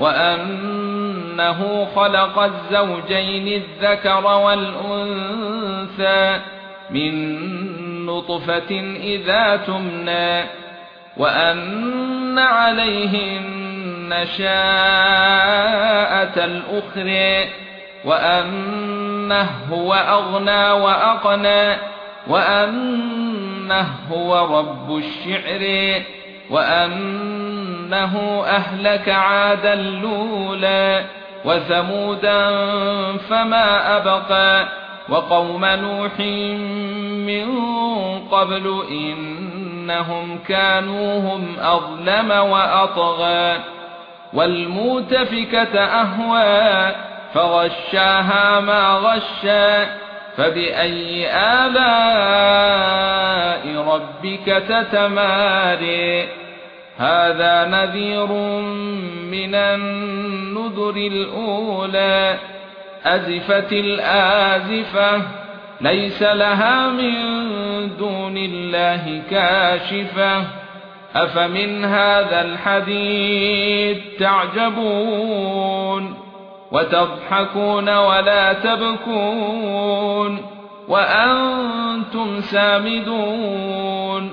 وأنه خلق الزوجين الذكر والأنثى من نطفة إذا تمنى وأن عليه النشاءه الأخرى وأنه هو أغنى وأقنى وأنه هو رب الشعر. وانه اهلك عادا لولا وثمودا فما ابقى وقوم نوح من قبل انهم كانوا هم اظلم واطغى والمؤتفكه اهوى فغشاها ما غشى فبأي آلاء ربك تتماري هذا نذير من النذر الأولى أزفت الآزفة ليس لها من دون الله كاشفة. أفمن هذا الحديث تعجبون؟ وتضحكون ولا تبكون؟ وأنتم سامدون؟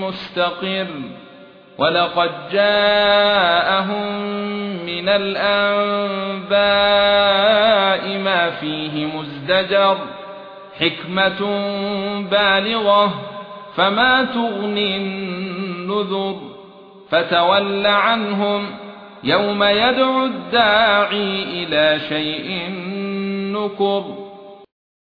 مستقر ولقد جاءهم من الأنباء ما فيه مزدجر حكمة بالغة فما تغني النذر فتول عنهم يَوْمَ يَدْعُو الدَّاعِي إِلَى شَيْءٍ نُكُرٍ